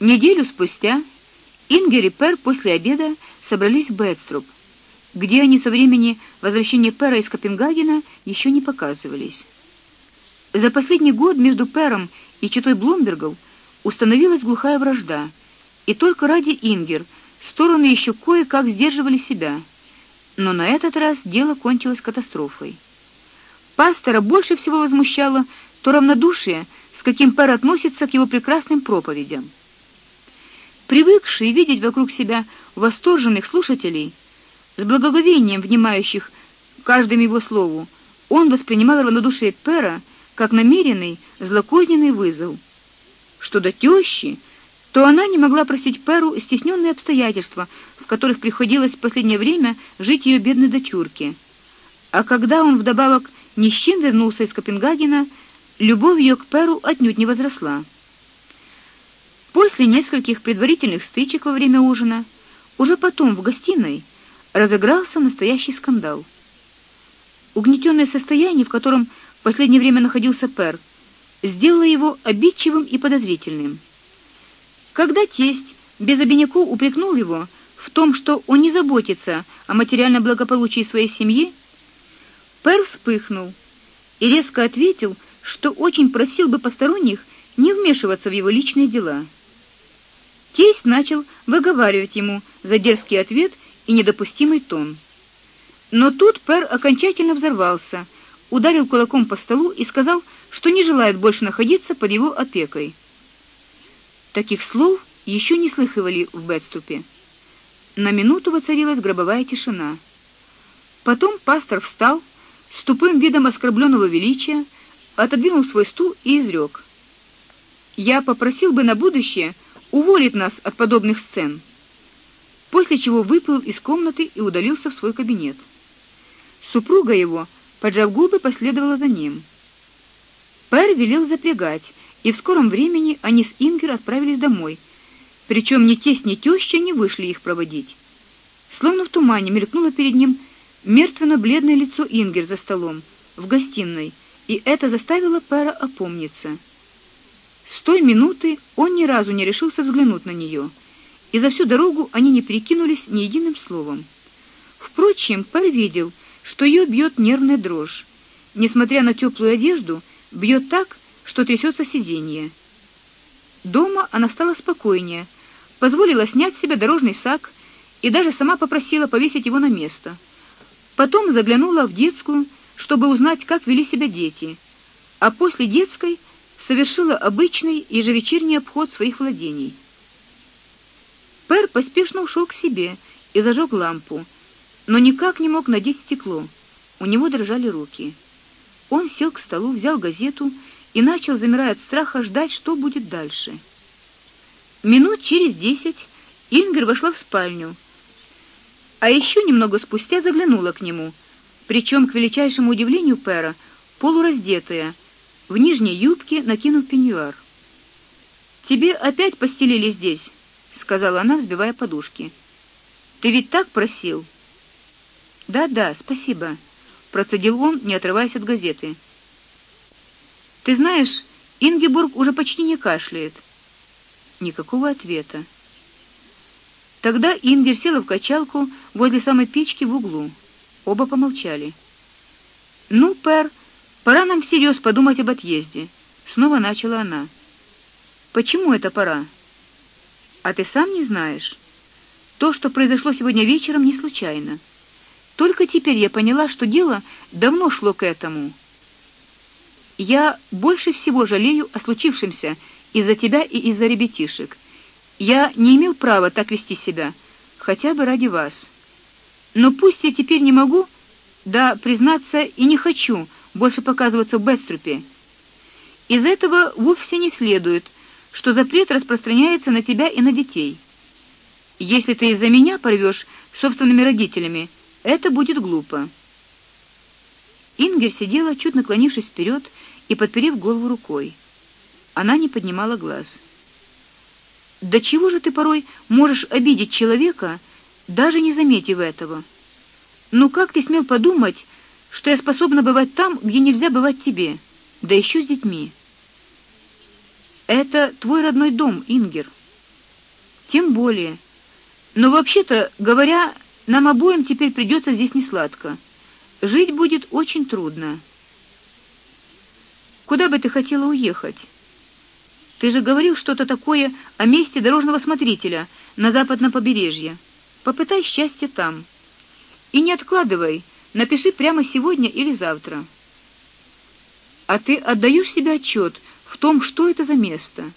Неделю спустя Ингер и Пер после обеда собрались в Бэдструп, где они со времени возвращения Пера из Копенгагена еще не показывались. За последний год между Пером и читой Блумбергов установилась глухая вражда, и только ради Ингер стороны еще кое-как сдерживали себя. Но на этот раз дело кончилось катастрофой. Пастора больше всего возмущало то равнодушие, с каким Пер относится к его прекрасным проповедям. Привыкший видеть вокруг себя восторженных слушателей, с благоговением внимающих каждому его слову, он воспринимал равнодушие Пера как намеренный, злокозненный вызов. Что до тещи, то она не могла простить Перу стесненные обстоятельства, в которых приходилось в последнее время жить ее бедной дочурке. А когда он вдобавок ни с чем вернулся из Копенгагена, любовь ее к Перу отнюдь не возросла. После нескольких предварительных стычек во время ужина, уже потом в гостиной разыгрался настоящий скандал. Угнетенное состояние, в котором в последнее время находился Пер, сделало его обидчивым и подозрительным. Когда тесть без обиняков упрекнул его в том, что он не заботится о материальном благополучии своей семьи, Пер вспыхнул и резко ответил, что очень просил бы посторонних не вмешиваться в его личные дела. Тесть начал выговаривать ему за дерзкий ответ и недопустимый тон. Но тут Пер окончательно взорвался, ударил кулаком по столу и сказал, что не желает больше находиться под его опекой. Таких слов еще не слыхивали в Бетступе. На минуту воцарилась гробовая тишина. Потом пастор встал с тупым видом оскорбленного величия, отодвинул свой стул и изрек: "Я попросил бы на будущее уволить нас от подобных сцен". После чего выплыл из комнаты и удалился в свой кабинет. Супруга его, поджав губы, последовала за ним. Пэр велел запрягать, и в скором времени они с Ингер отправились домой. Причем ни тесть, ни теща не вышли их проводить. Словно в тумане мелькнуло перед ним мертвенно-бледное лицо Ингер за столом в гостиной, и это заставило Пэра опомниться. С той минуты он ни разу не решился взглянуть на нее, и за всю дорогу они не перекинулись ни единым словом. Впрочем, Пэр видел, что ее бьет нервная дрожь. Несмотря на теплую одежду, бьет так, что трясется сиденье. Дома она стала спокойнее, позволила снять с себя дорожный сак и даже сама попросила повесить его на место. Потом заглянула в детскую, чтобы узнать, как вели себя дети, а после детской совершила обычный ежевечерний обход своих владений. Пер поспешно ушел к себе и зажег лампу, но никак не мог надеть стекло. У него дрожали руки. Он сел к столу, взял газету и начал, замирая от страха, ждать, что будет дальше. Минут через десять Ингер вошла в спальню, а еще немного спустя заглянула к нему, причем к величайшему удивлению Пера, полураздетая, в нижней юбке накинув пеньюар. Тебе опять постелили здесь, сказала она, взбивая подушки. Ты ведь так просил. Да-да, спасибо процедил он, не отрываясь от газеты. Ты знаешь, Ингеборг уже почти не кашляет. Никакого ответа. Тогда Ингер села в качалку возле самой печки в углу. Оба помолчали. Ну, Пер, пора нам всерьез подумать об отъезде, снова начала она. Почему это пора? А ты сам не знаешь? То, что произошло сегодня вечером, не случайно. Только теперь я поняла, что дело давно шло к этому. Я больше всего жалею о случившемся из-за тебя и из-за ребятишек. Я не имел права так вести себя, хотя бы ради вас. Но пусть я теперь не могу, да, признаться, и не хочу больше показываться в Беструпе. Из этого вовсе не следует, что запрет распространяется на тебя и на детей. Если ты из-за меня порвешь с собственными родителями, это будет глупо. Ингер сидела, чуть наклонившись вперед и подперев голову рукой. Она не поднимала глаз. "Да чего же ты порой можешь обидеть человека, даже не заметив этого? Ну как ты смел подумать, что я способна бывать там, где нельзя бывать тебе, да еще с детьми?" "Это твой родной дом, Ингер. Тем более. Но вообще-то, говоря, нам обоим теперь придется здесь несладко. Жить будет очень трудно. Куда бы ты хотела уехать? Ты же говорил что-то такое о месте дорожного смотрителя на западном побережье. Попытай счастье там. И не откладывай, напиши прямо сегодня или завтра. А ты отдаешь себе отчет в том, что это за место?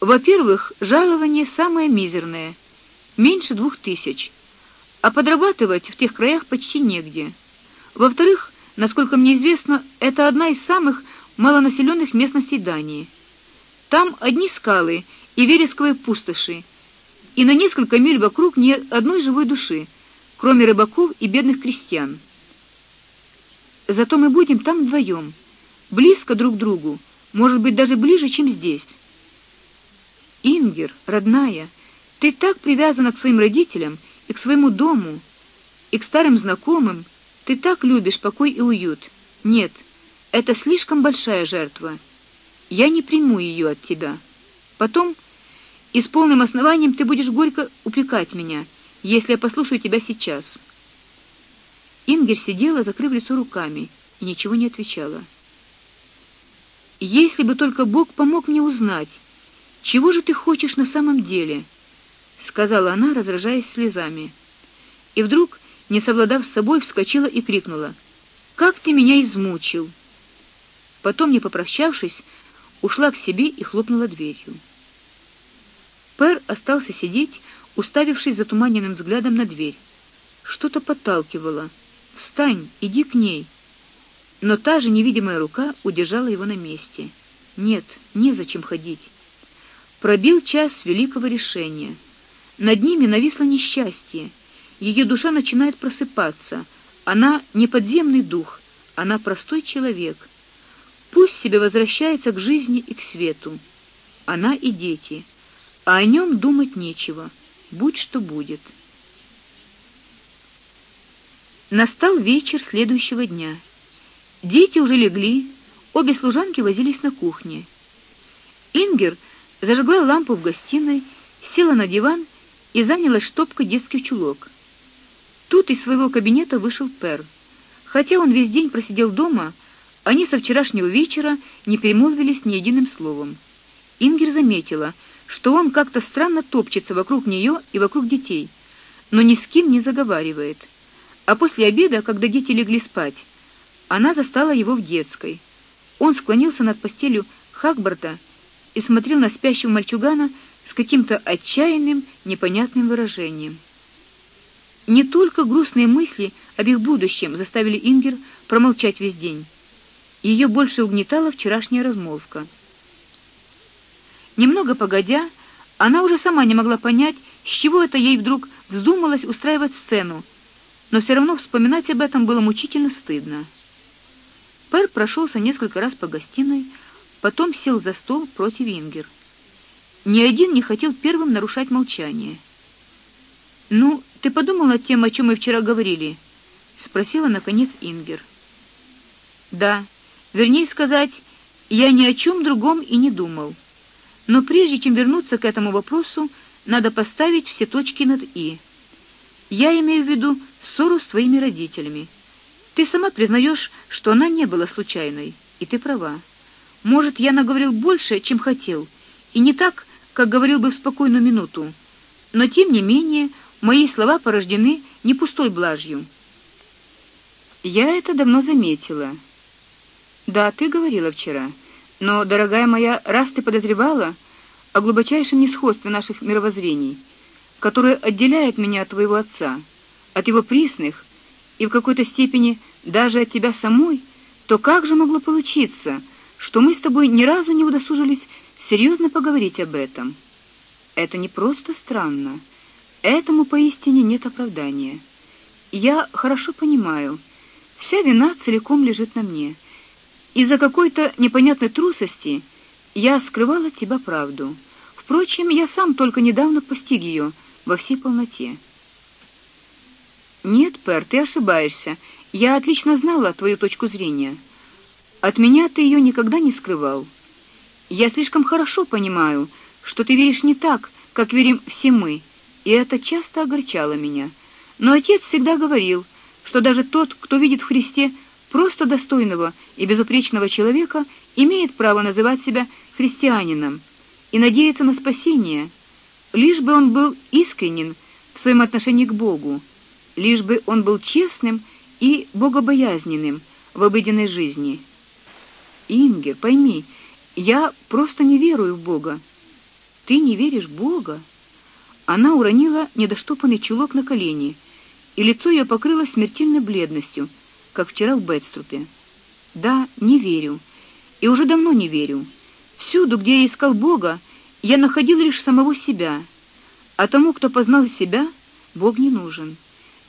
Во-первых, жалование самое мизерное, меньше двух тысяч, а подрабатывать в тех краях почти негде. Во-вторых, насколько мне известно, это одна из самых малонаселенных местностей Дании. Там одни скалы и вересковые пустоши, и на несколько миль вокруг ни одной живой души, кроме рыбаков и бедных крестьян. Зато мы будем там вдвоем, близко друг к другу, может быть, даже ближе, чем здесь. Ингер, родная, ты так привязана к своим родителям и к своему дому, и к старым знакомым, ты так любишь покой и уют. Нет, это слишком большая жертва. Я не приму ее от тебя. Потом и с полным основанием ты будешь горько упрекать меня, если я послушаю тебя сейчас. Ингер сидела, закрыв лицо руками, и ничего не отвечала. Если бы только Бог помог мне узнать, чего же ты хочешь на самом деле, сказала она, разражаясь слезами. И вдруг, не совладав с собой, вскочила и крикнула: "Как ты меня измучил!" Потом, не попрощавшись, ушла к себе и хлопнула дверью. Пер остался сидеть, уставившись затуманенным взглядом на дверь. Что-то подталкивало. "Встань, иди к ней" но та же невидимая рука удержала его на месте. Нет, незачем ходить. Пробил час великого решения. Над ними нависло несчастье. Ее душа начинает просыпаться. Она не подземный дух, она простой человек. Пусть себе возвращается к жизни и к свету. Она и дети, а о нем думать нечего. Будь что будет. Настал вечер следующего дня. Дети уже легли, обе служанки возились на кухне. Ингер зажгла лампу в гостиной, села на диван и занялась штопкой детских чулок. Тут из своего кабинета вышел Пер. Хотя он весь день просидел дома, они со вчерашнего вечера не перемолвились ни единым словом. Ингер заметила, что он как-то странно топчется вокруг нее и вокруг детей, но ни с кем не заговаривает. А после обеда, когда дети легли спать, она застала его в детской. Он склонился над постелью Хакбарта и смотрел на спящего мальчугана с каким-то отчаянным, непонятным выражением. Не только грустные мысли об их будущем заставили Ингер промолчать весь день. Ее больше угнетала вчерашняя размолвка. Немного погодя, она уже сама не могла понять, с чего это ей вдруг вздумалось устраивать сцену, но все равно вспоминать об этом было мучительно стыдно. Пер прошелся несколько раз по гостиной, потом сел за стол против Ингер. Ни один не хотел первым нарушать молчание. "Ну, ты подумал над тем, о чем мы вчера говорили?" спросила наконец Ингер. "Да, вернее сказать, я ни о чем другом и не думал. Но прежде чем вернуться к этому вопросу, надо поставить все точки над и. Я имею в виду ссору с твоими родителями. Ты сама признаешь, что она не была случайной, и ты права. Может, я наговорил больше, чем хотел, и не так, как говорил бы в спокойную минуту. Но тем не менее, мои слова порождены не пустой блажью. Я это давно заметила. Да, ты говорила вчера. Но, дорогая моя, раз ты подозревала о глубочайшем несходстве наших мировоззрений, которое отделяет меня от твоего отца, от его присных и в какой-то степени даже от тебя самой, то как же могло получиться, что мы с тобой ни разу не удосужились серьезно поговорить об этом? Это не просто странно, этому поистине нет оправдания. Я хорошо понимаю, вся вина целиком лежит на мне. Из-за какой-то непонятной трусости я скрывала от тебя правду. Впрочем, я сам только недавно постиг ее во всей полноте. Нет, Пер, ты ошибаешься. Я отлично знала твою точку зрения. От меня ты ее никогда не скрывал. Я слишком хорошо понимаю, что ты веришь не так, как верим все мы, и это часто огорчало меня. Но отец всегда говорил, что даже тот, кто видит в Христе просто достойного и безупречного человека, имеет право называть себя христианином и надеяться на спасение, лишь бы он был искренен в своем отношении к Богу, лишь бы он был честным и богобоязненным в обыденной жизни. Ингер, пойми, я просто не верую в Бога. Ты не веришь в Бога? Она уронила недоштопанный чулок на колени, и лицо ее покрылось смертельной бледностью, как вчера в Бетструпе. Да, не верю. И уже давно не верю. Всюду, где я искал Бога, я находил лишь самого себя. А тому, кто познал себя, Бог не нужен.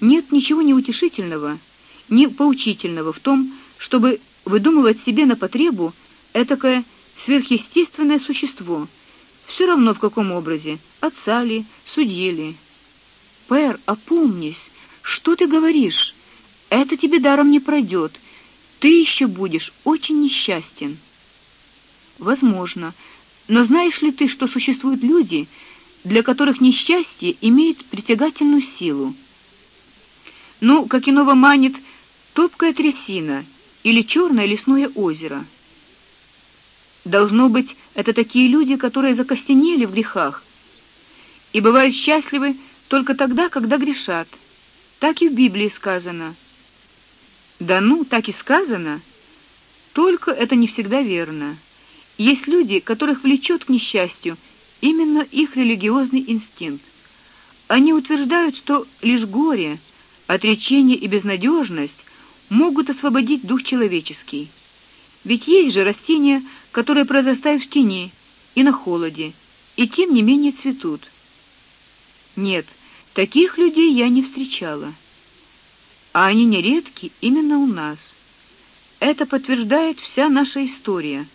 Нет ничего неутешительного, ни поучительного в том, чтобы выдумывать себе на потребу этакое сверхъестественное существо, все равно в каком образе, отца ли, судьи ли. Пэр, опомнись, что ты говоришь? Это тебе даром не пройдет. Ты еще будешь очень несчастен. Возможно, но знаешь ли ты, что существуют люди, для которых несчастье имеет притягательную силу? Ну, как иного манит топкая трясина или черное лесное озеро. Должно быть, это такие люди, которые закостенели в грехах и бывают счастливы только тогда, когда грешат. Так и в Библии сказано. Да ну, так и сказано. Только это не всегда верно. Есть люди, которых влечет к несчастью именно их религиозный инстинкт. Они утверждают, что лишь горе, отречение и безнадежность могут освободить дух человеческий. Ведь есть же растения, которые произрастают в тени и на холоде, и тем не менее цветут. Нет, таких людей я не встречала. А они нередки именно у нас. Это подтверждает вся наша история.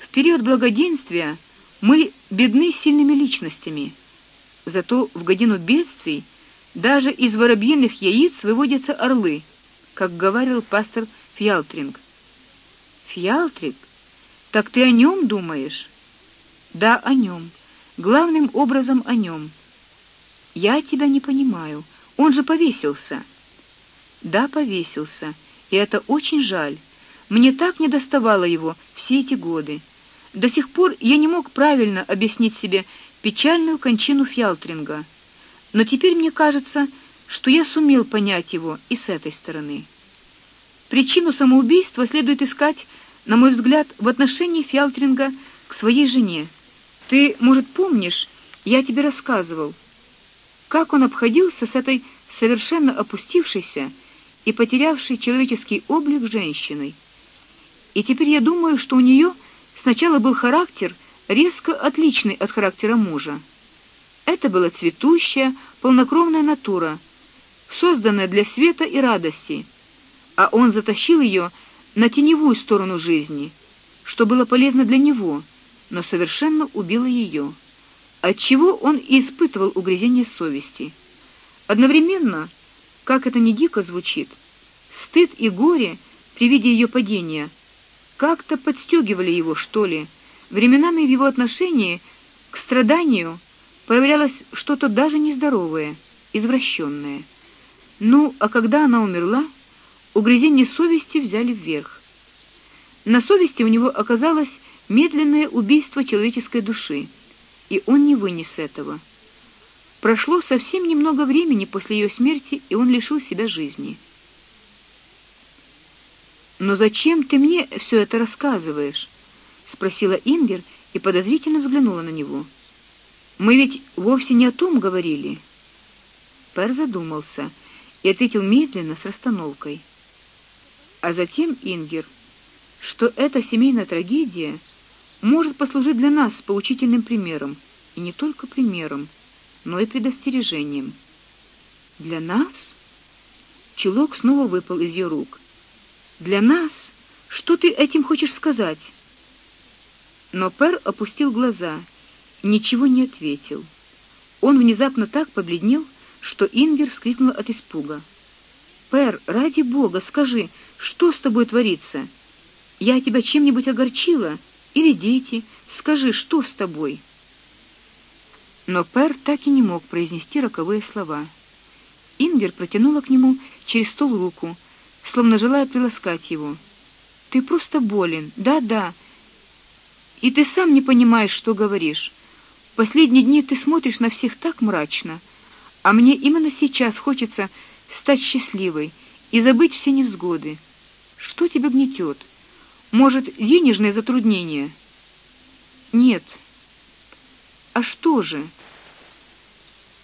В период благоденствия мы бедны сильными личностями. Зато в годину бедствий даже из воробьиных яиц выводятся орлы, как говорил пастор Фьялтринг. Фьялтринг? Так ты о нем думаешь? Да, о нем. Главным образом о нем. Я тебя не понимаю. Он же повесился. Да, повесился. И это очень жаль. Мне так недоставало его все эти годы. До сих пор я не мог правильно объяснить себе печальную кончину Фьялтринга. Но теперь мне кажется, что я сумел понять его и с этой стороны. Причину самоубийства следует искать, на мой взгляд, в отношении Фьялтринга к своей жене. Ты, может, помнишь, я тебе рассказывал, как он обходился с этой совершенно опустившейся и потерявшей человеческий облик женщиной. И теперь я думаю, что у нее сначала был характер резко отличный от характера мужа. Это была цветущая, полнокровная натура, созданная для света и радости, а он затащил ее на теневую сторону жизни, что было полезно для него, но совершенно убило ее отчего он испытывал угрызение совести. Одновременно, как это ни дико звучит, стыд и горе при виде ее падения как-то подстегивали его, что ли. Временами в его отношении к страданию появлялось что-то даже нездоровое, извращенное. Ну, а когда она умерла, угрызения совести взяли вверх. На совести у него оказалось медленное убийство человеческой души и он не вынес этого. Прошло совсем немного времени после ее смерти, и он лишил себя жизни. Но зачем ты мне все это рассказываешь? спросила Ингер и подозрительно взглянула на него. Мы ведь вовсе не о том говорили. Пер задумался и ответил медленно с расстановкой. А затем Ингер, что эта семейная трагедия может послужить для нас поучительным примером, и не только примером, но и предостережением. Для нас чулок снова выпал из ее рук. Для нас? Что ты этим хочешь сказать? Но Пер опустил глаза ничего не ответил. Он внезапно так побледнел, что Ингер вскрикнула от испуга. Пер, ради бога, скажи, что с тобой творится? Я тебя чем-нибудь огорчила? Или дети? Скажи, что с тобой? Но Пер так и не мог произнести роковые слова. Ингер протянула к нему через стол руку, словно желая приласкать его. Ты просто болен. Да-да. И ты сам не понимаешь, что говоришь. Последние дни ты смотришь на всех так мрачно, а мне именно сейчас хочется стать счастливой и забыть все невзгоды. Что тебя гнетет? Может, денежные затруднения? Нет. А что же?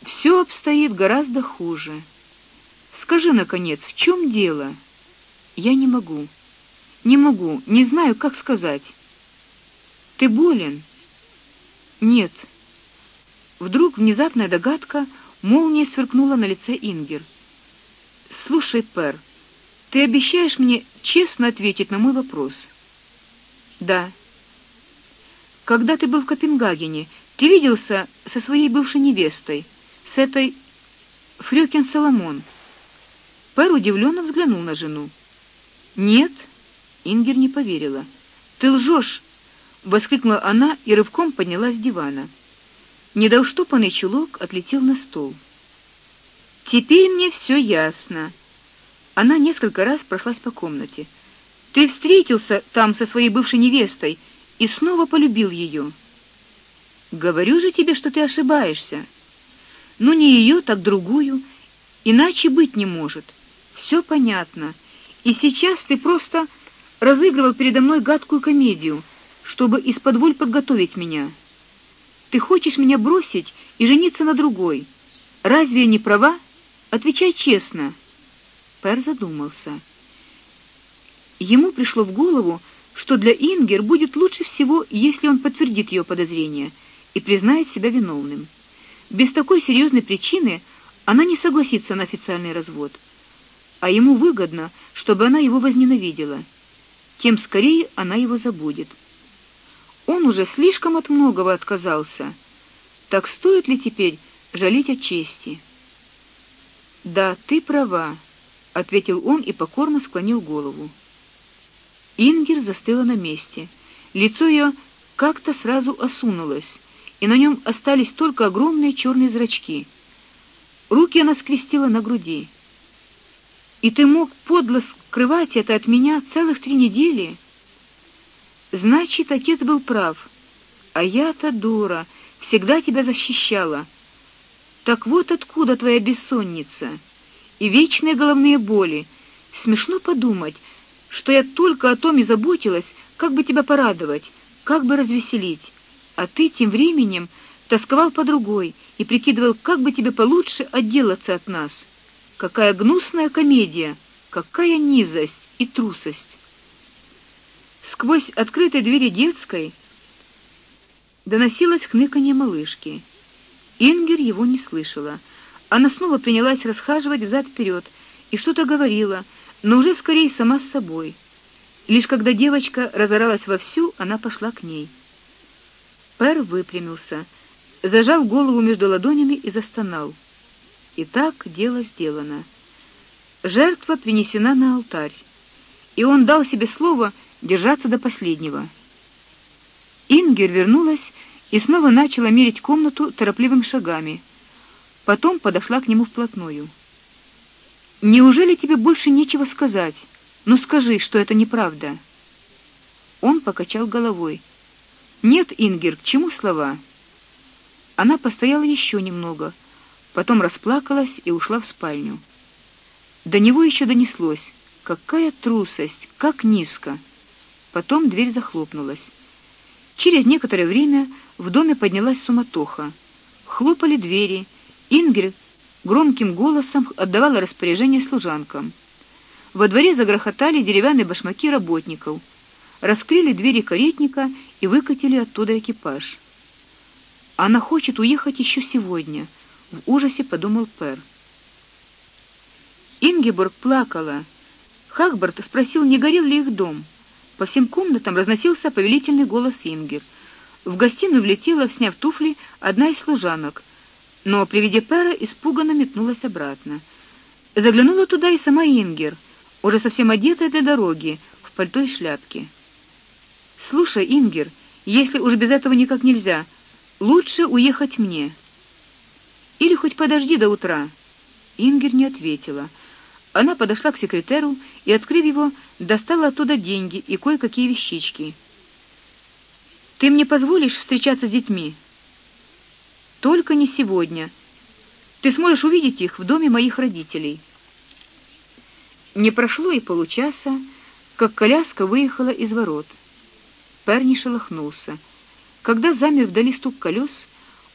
Все обстоит гораздо хуже. Скажи наконец, в чем дело? Я не могу. Не могу, не знаю, как сказать. Ты болен? Нет. Вдруг внезапная догадка молнией сверкнула на лице Ингер. Слушай, Пер, ты обещаешь мне честно ответить на мой вопрос? Да. Когда ты был в Копенгагене, ты виделся со своей бывшей невестой, с этой Фрёкин Соломон. Пер удивленно взглянул на жену. Нет, Ингер не поверила. Ты лжешь! воскликнула она и рывком поднялась с дивана. Недоуштопанный чулок отлетел на стол. Теперь мне все ясно. Она несколько раз прошлась по комнате. Ты встретился там со своей бывшей невестой и снова полюбил ее. Говорю же тебе, что ты ошибаешься. Ну не ее, так другую, иначе быть не может. Все понятно. И сейчас ты просто разыгрывал передо мной гадкую комедию, чтобы из-под подготовить меня. Ты хочешь меня бросить и жениться на другой? Разве я не права? Отвечай честно. Пер задумался. Ему пришло в голову, что для Ингер будет лучше всего, если он подтвердит ее подозрения и признает себя виновным. Без такой серьезной причины она не согласится на официальный развод. А ему выгодно, чтобы она его возненавидела. Тем скорее она его забудет. Он уже слишком от многого отказался. Так стоит ли теперь жалеть о чести? Да, ты права, ответил он и покорно склонил голову. Ингер застыла на месте. Лицо ее как-то сразу осунулось, и на нем остались только огромные черные зрачки. Руки она скрестила на груди. И ты мог подло скрывать это от меня целых три недели? Значит, отец был прав. А я-то дура, всегда тебя защищала. Так вот откуда твоя бессонница и вечные головные боли. Смешно подумать, что я только о том и заботилась, как бы тебя порадовать, как бы развеселить. А ты тем временем тосковал по другой и прикидывал, как бы тебе получше отделаться от нас. Какая гнусная комедия, какая низость и трусость. Сквозь открытые двери детской доносилось хныканье малышки. Ингер его не слышала. Она снова принялась расхаживать взад вперед и что-то говорила, но уже скорее сама с собой. Лишь когда девочка разоралась вовсю, она пошла к ней. Пер выпрямился, зажал голову между ладонями и застонал. И так дело сделано. Жертва принесена на алтарь, и он дал себе слово держаться до последнего. Ингер вернулась и снова начала мерить комнату торопливыми шагами. Потом подошла к нему вплотную. Неужели тебе больше нечего сказать? Ну скажи, что это неправда. Он покачал головой. Нет, Ингер, к чему слова? Она постояла еще немного, потом расплакалась и ушла в спальню. До него еще донеслось: какая трусость, как низко. Потом дверь захлопнулась. Через некоторое время в доме поднялась суматоха. Хлопали двери. Ингрид громким голосом отдавала распоряжения служанкам. Во дворе загрохотали деревянные башмаки работников. Раскрыли двери каретника и выкатили оттуда экипаж. Она хочет уехать еще сегодня, в ужасе подумал Пер. Ингеборг плакала. Хагбард спросил, не горел ли их дом. По всем комнатам разносился повелительный голос Ингер. В гостиную влетела, сняв туфли, одна из служанок, но при виде Пера испуганно метнулась обратно. Заглянула туда и сама Ингер, уже совсем одетая для дороги, в пальто и шляпке. Слушай, Ингер, если уж без этого никак нельзя, лучше уехать мне. Или хоть подожди до утра. Ингер не ответила. Она подошла к секретеру и, открыв его, достала оттуда деньги и кое-какие вещички. Ты мне позволишь встречаться с детьми? Только не сегодня. Ты сможешь увидеть их в доме моих родителей. Не прошло и получаса, как коляска выехала из ворот. Пер не шелохнулся. Когда замер вдали стук колес,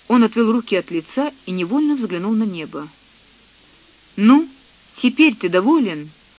он отвел руки от лица и невольно взглянул на небо. "Ну, теперь ты доволен?"